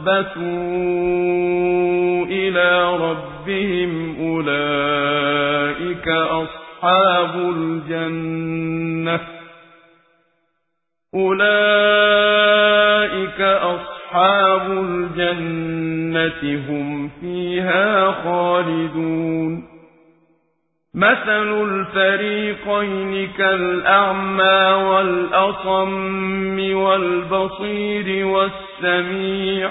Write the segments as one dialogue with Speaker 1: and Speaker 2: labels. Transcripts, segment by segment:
Speaker 1: أَخْبَتُوا إِلَى رَبِّهِمْ أُولَئِكَ أَصْحَابُ الْجَنَّةِ أُولَئِكَ أَصْحَابُ الْجَنَّةِ هُمْ فِيهَا خَالِدُونَ مَثَلُ الْفَرِيقَيْنِ كَالْأَعْمَى وَالْأَصَمِّ وَالْبَصِيرِ وَالسَّمِيعِ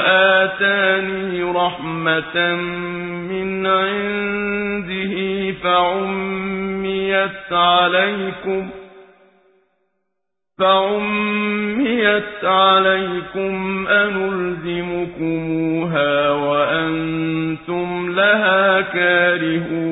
Speaker 1: وآتاني رحمة من عنده فعميت عليكم فعميت عليكم أنلزمكموها وأنتم لها كارهون